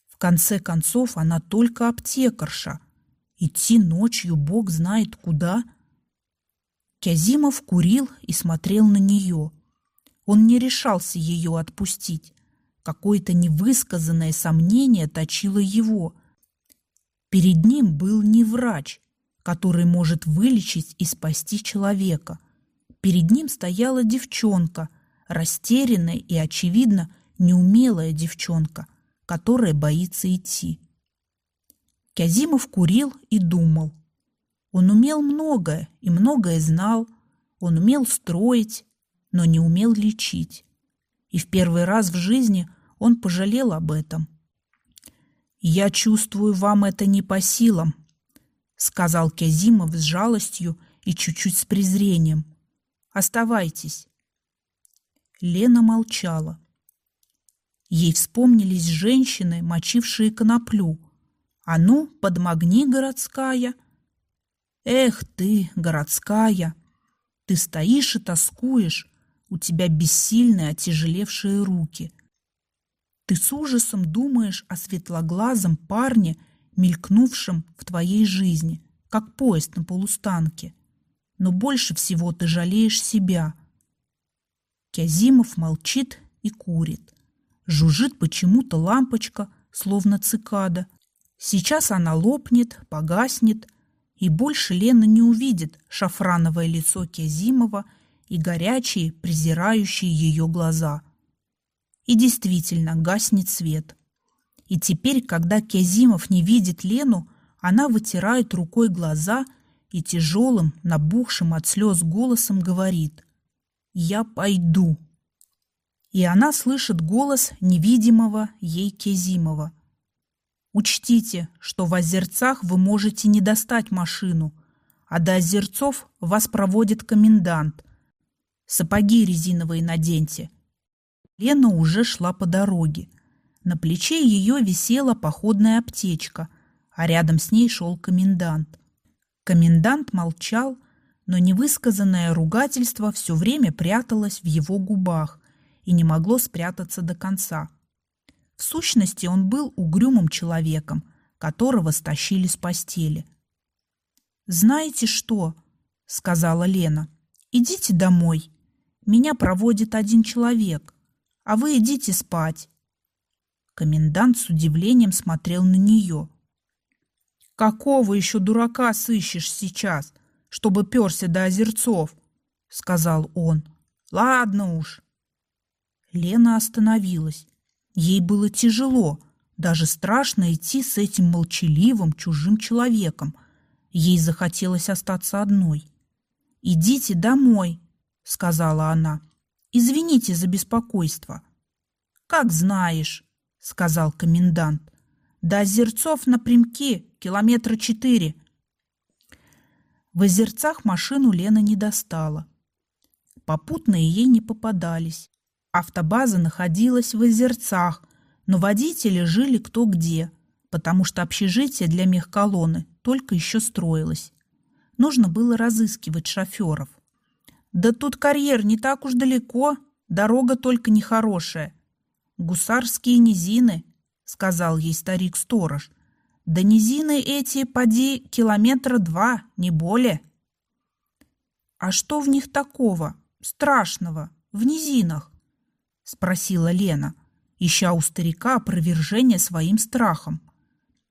В конце концов, она только аптекарша. Идти ночью бог знает куда — Кязимов курил и смотрел на нее. Он не решался ее отпустить. Какое-то невысказанное сомнение точило его. Перед ним был не врач, который может вылечить и спасти человека. Перед ним стояла девчонка, растерянная и, очевидно, неумелая девчонка, которая боится идти. Кязимов курил и думал – он умел многое и многое знал. Он умел строить, но не умел лечить. И в первый раз в жизни он пожалел об этом. «Я чувствую, вам это не по силам», — сказал Кязимов с жалостью и чуть-чуть с презрением. «Оставайтесь». Лена молчала. Ей вспомнились женщины, мочившие коноплю. «А ну, подмогни, городская!» Эх ты, городская, ты стоишь и тоскуешь, у тебя бессильные отяжелевшие руки. Ты с ужасом думаешь о светлоглазом парне, мелькнувшем в твоей жизни, как поезд на полустанке. Но больше всего ты жалеешь себя. Кязимов молчит и курит. Жужжит почему-то лампочка, словно цикада. Сейчас она лопнет, погаснет, и больше Лена не увидит шафрановое лицо Кязимова и горячие, презирающие ее глаза. И действительно гаснет свет. И теперь, когда Кязимов не видит Лену, она вытирает рукой глаза и тяжелым, набухшим от слез голосом говорит «Я пойду». И она слышит голос невидимого ей Кезимова – Учтите, что в Озерцах вы можете не достать машину, а до Озерцов вас проводит комендант. Сапоги резиновые наденьте. Лена уже шла по дороге. На плече ее висела походная аптечка, а рядом с ней шел комендант. Комендант молчал, но невысказанное ругательство все время пряталось в его губах и не могло спрятаться до конца. В сущности, он был угрюмым человеком, которого стащили с постели. «Знаете что?» — сказала Лена. «Идите домой. Меня проводит один человек, а вы идите спать». Комендант с удивлением смотрел на нее. «Какого еще дурака сыщешь сейчас, чтобы перся до озерцов?» — сказал он. «Ладно уж». Лена остановилась. Ей было тяжело, даже страшно идти с этим молчаливым чужим человеком. Ей захотелось остаться одной. «Идите домой», — сказала она. «Извините за беспокойство». «Как знаешь», — сказал комендант. «До Озерцов напрямки километра четыре». В Озерцах машину Лена не достала. Попутные ей не попадались. Автобаза находилась в Озерцах, но водители жили кто где, потому что общежитие для мехколонны только еще строилось. Нужно было разыскивать шоферов. «Да тут карьер не так уж далеко, дорога только нехорошая. Гусарские низины», — сказал ей старик-сторож. «Да низины эти, поди, километра два, не более». «А что в них такого, страшного, в низинах?» — спросила Лена, ища у старика опровержение своим страхом.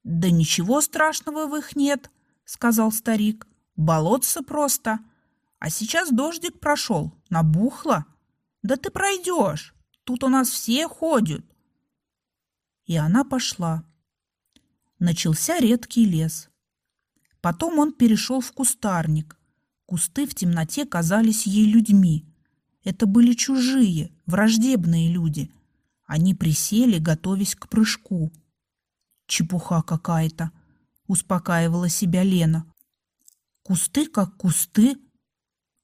«Да ничего страшного в их нет», — сказал старик. «Болотце просто. А сейчас дождик прошел, набухло. Да ты пройдешь, тут у нас все ходят». И она пошла. Начался редкий лес. Потом он перешел в кустарник. Кусты в темноте казались ей людьми. Это были чужие, враждебные люди. Они присели, готовясь к прыжку. Чепуха какая-то, успокаивала себя Лена. Кусты как кусты.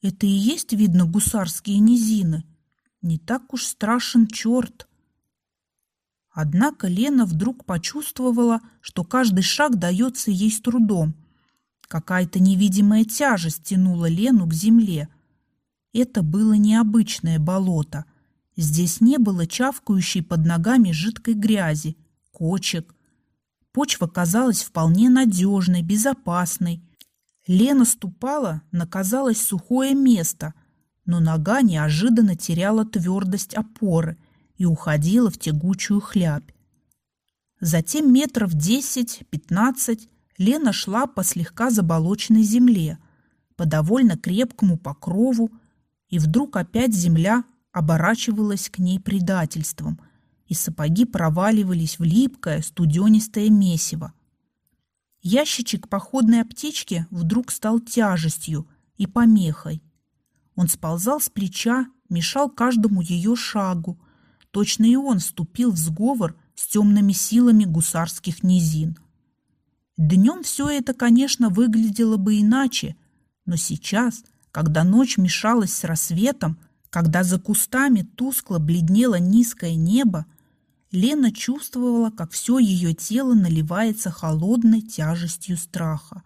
Это и есть, видно, гусарские низины. Не так уж страшен черт. Однако Лена вдруг почувствовала, что каждый шаг дается ей с трудом. Какая-то невидимая тяжесть тянула Лену к земле – это было необычное болото. Здесь не было чавкающей под ногами жидкой грязи, кочек. Почва казалась вполне надежной, безопасной. Лена ступала на, казалось, сухое место, но нога неожиданно теряла твердость опоры и уходила в тягучую хлябь. Затем метров десять-пятнадцать Лена шла по слегка заболоченной земле, по довольно крепкому покрову, и вдруг опять земля оборачивалась к ней предательством, и сапоги проваливались в липкое, студенистое месиво. Ящичек походной аптечки вдруг стал тяжестью и помехой. Он сползал с плеча, мешал каждому ее шагу. Точно и он вступил в сговор с темными силами гусарских низин. Днем все это, конечно, выглядело бы иначе, но сейчас – когда ночь мешалась с рассветом, когда за кустами тускло бледнело низкое небо, Лена чувствовала, как все ее тело наливается холодной тяжестью страха.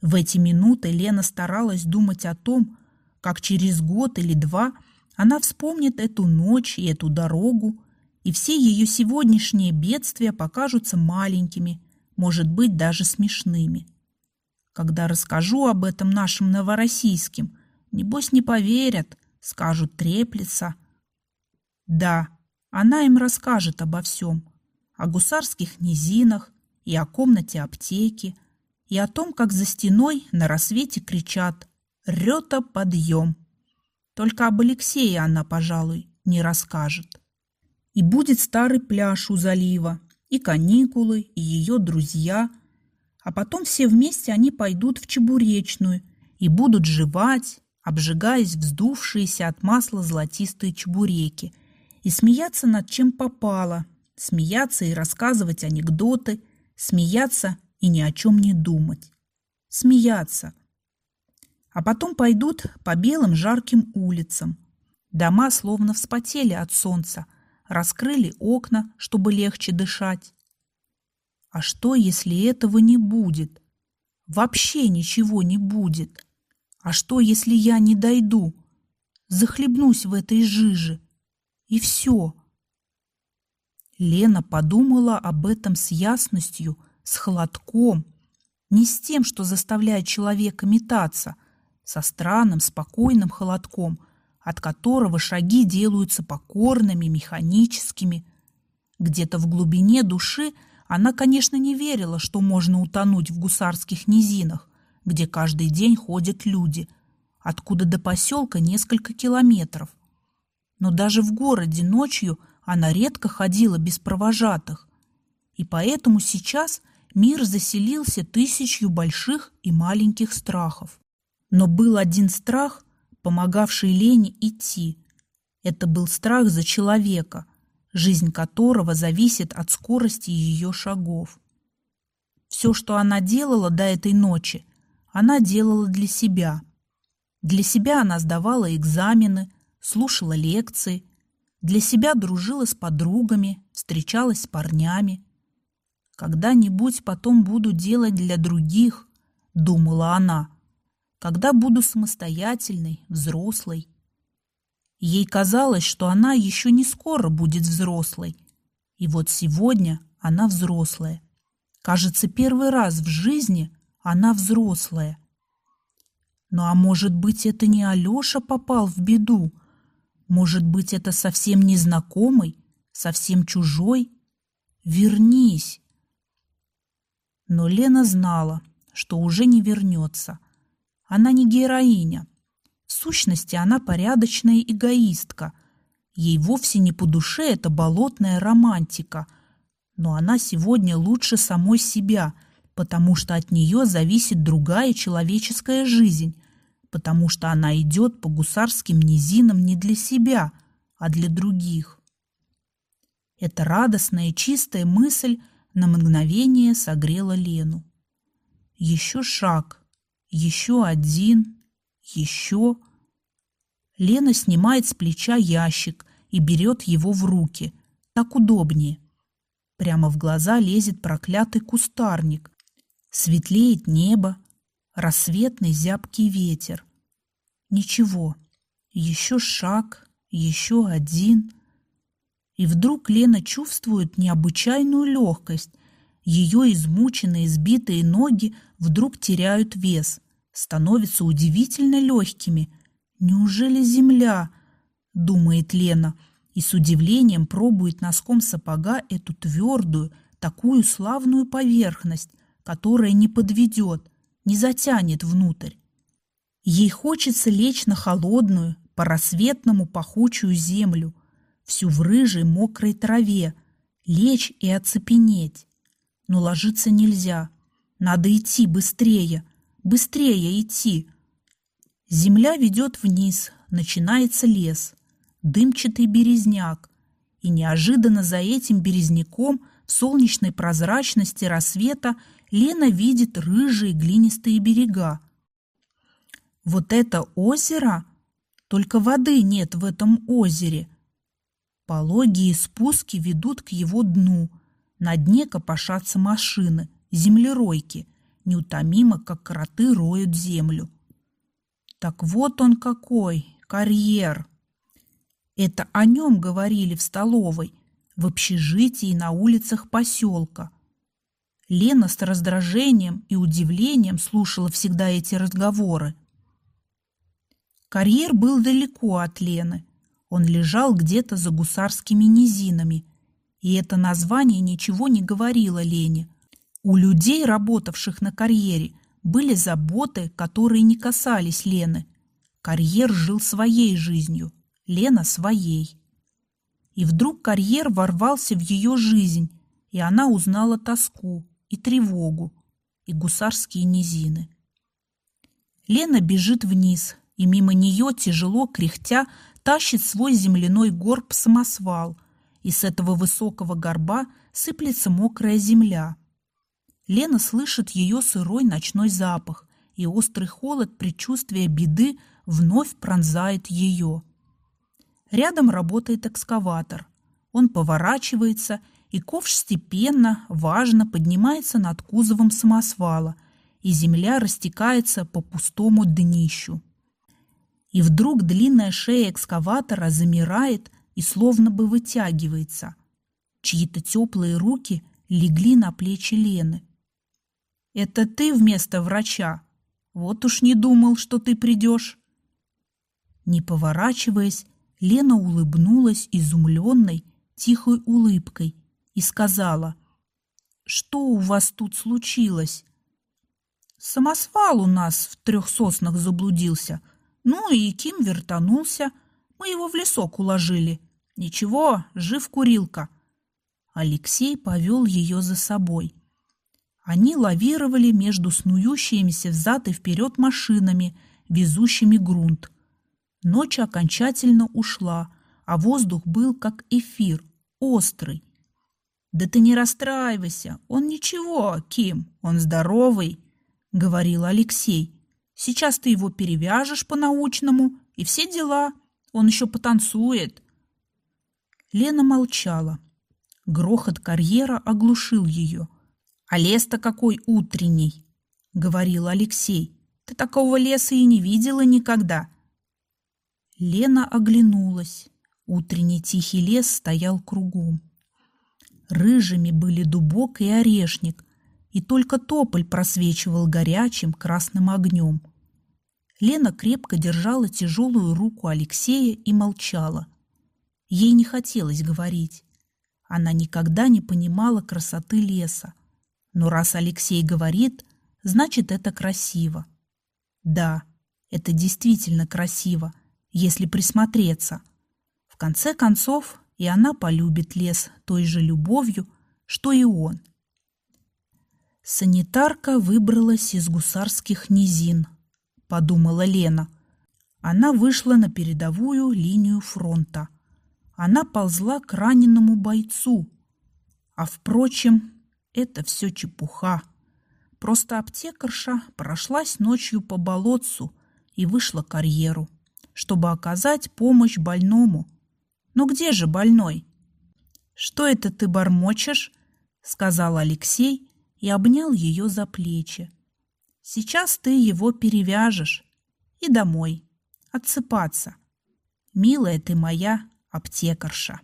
В эти минуты Лена старалась думать о том, как через год или два она вспомнит эту ночь и эту дорогу, и все ее сегодняшние бедствия покажутся маленькими, может быть, даже смешными. Когда расскажу об этом нашим новороссийским, небось не поверят, скажут треплется. Да, она им расскажет обо всем. О гусарских низинах и о комнате аптеки, и о том, как за стеной на рассвете кричат «Рета, подъем!». Только об Алексее она, пожалуй, не расскажет. И будет старый пляж у залива, и каникулы, и ее друзья – а потом все вместе они пойдут в Чебуречную и будут жевать, обжигаясь вздувшиеся от масла золотистые чебуреки, и смеяться над чем попало, смеяться и рассказывать анекдоты, смеяться и ни о чем не думать. Смеяться. А потом пойдут по белым жарким улицам. Дома словно вспотели от солнца, раскрыли окна, чтобы легче дышать. А что, если этого не будет? Вообще ничего не будет. А что, если я не дойду? Захлебнусь в этой жиже. И все. Лена подумала об этом с ясностью, с холодком, не с тем, что заставляет человека метаться, со странным, спокойным холодком, от которого шаги делаются покорными, механическими. Где-то в глубине души – она, конечно, не верила, что можно утонуть в гусарских низинах, где каждый день ходят люди, откуда до поселка несколько километров. Но даже в городе ночью она редко ходила без провожатых. И поэтому сейчас мир заселился тысячью больших и маленьких страхов. Но был один страх, помогавший Лене идти. Это был страх за человека, жизнь которого зависит от скорости ее шагов. Все, что она делала до этой ночи, она делала для себя. Для себя она сдавала экзамены, слушала лекции, для себя дружила с подругами, встречалась с парнями. «Когда-нибудь потом буду делать для других», — думала она, «когда буду самостоятельной, взрослой». Ей казалось, что она еще не скоро будет взрослой. И вот сегодня она взрослая. Кажется, первый раз в жизни она взрослая. Ну а может быть, это не Алеша попал в беду? Может быть, это совсем незнакомый, совсем чужой? Вернись! Но Лена знала, что уже не вернется. Она не героиня. В сущности, она порядочная эгоистка. Ей вовсе не по душе эта болотная романтика. Но она сегодня лучше самой себя – потому что от нее зависит другая человеческая жизнь, потому что она идет по гусарским низинам не для себя, а для других. Эта радостная и чистая мысль на мгновение согрела Лену. Еще шаг, еще один, еще... Лена снимает с плеча ящик и берет его в руки. Так удобнее. Прямо в глаза лезет проклятый кустарник, Светлеет небо, рассветный зябкий ветер. Ничего, еще шаг, еще один. И вдруг Лена чувствует необычайную легкость. Ее измученные, сбитые ноги вдруг теряют вес, становятся удивительно легкими. «Неужели земля?» — думает Лена, и с удивлением пробует носком сапога эту твердую, такую славную поверхность, которая не подведет, не затянет внутрь. Ей хочется лечь на холодную, по-рассветному пахучую землю, всю в рыжей мокрой траве, лечь и оцепенеть. Но ложиться нельзя, надо идти быстрее, быстрее идти. Земля ведет вниз, начинается лес, дымчатый березняк, и неожиданно за этим березняком в солнечной прозрачности рассвета Лена видит рыжие глинистые берега. Вот это озеро? Только воды нет в этом озере. Пологие спуски ведут к его дну. На дне копошатся машины, землеройки, неутомимо, как кроты роют землю. Так вот он какой, карьер. Это о нем говорили в столовой, в общежитии и на улицах поселка. Лена с раздражением и удивлением слушала всегда эти разговоры. Карьер был далеко от Лены. Он лежал где-то за гусарскими низинами. И это название ничего не говорило Лене. У людей, работавших на карьере, были заботы, которые не касались Лены. Карьер жил своей жизнью, Лена своей. И вдруг карьер ворвался в ее жизнь, и она узнала тоску, и тревогу, и гусарские низины. Лена бежит вниз, и мимо нее, тяжело кряхтя, тащит свой земляной горб самосвал, и с этого высокого горба сыплется мокрая земля. Лена слышит ее сырой ночной запах, и острый холод предчувствия беды вновь пронзает ее. Рядом работает экскаватор. Он поворачивается и ковш степенно, важно поднимается над кузовом самосвала, и земля растекается по пустому днищу. И вдруг длинная шея экскаватора замирает и словно бы вытягивается. Чьи-то теплые руки легли на плечи Лены. «Это ты вместо врача? Вот уж не думал, что ты придешь». Не поворачиваясь, Лена улыбнулась изумленной, тихой улыбкой и сказала, «Что у вас тут случилось?» «Самосвал у нас в трех соснах заблудился. Ну и Ким вертанулся. Мы его в лесок уложили. Ничего, жив курилка». Алексей повел ее за собой. Они лавировали между снующимися взад и вперед машинами, везущими грунт. Ночь окончательно ушла, а воздух был как эфир, острый. «Да ты не расстраивайся, он ничего, Ким, он здоровый», — говорил Алексей. «Сейчас ты его перевяжешь по-научному, и все дела, он еще потанцует». Лена молчала. Грохот карьера оглушил ее. «А лес-то какой утренний!» — говорил Алексей. «Ты такого леса и не видела никогда!» Лена оглянулась. Утренний тихий лес стоял кругом. Рыжими были дубок и орешник, и только тополь просвечивал горячим красным огнем. Лена крепко держала тяжелую руку Алексея и молчала. Ей не хотелось говорить. Она никогда не понимала красоты леса. Но раз Алексей говорит, значит, это красиво. Да, это действительно красиво, если присмотреться. В конце концов, и она полюбит лес той же любовью, что и он. Санитарка выбралась из гусарских низин, подумала Лена. Она вышла на передовую линию фронта. Она ползла к раненому бойцу. А, впрочем, это все чепуха. Просто аптекарша прошлась ночью по болотцу и вышла карьеру, чтобы оказать помощь больному – «Ну где же больной?» «Что это ты бормочешь?» — сказал Алексей и обнял ее за плечи. «Сейчас ты его перевяжешь и домой, отсыпаться. Милая ты моя аптекарша».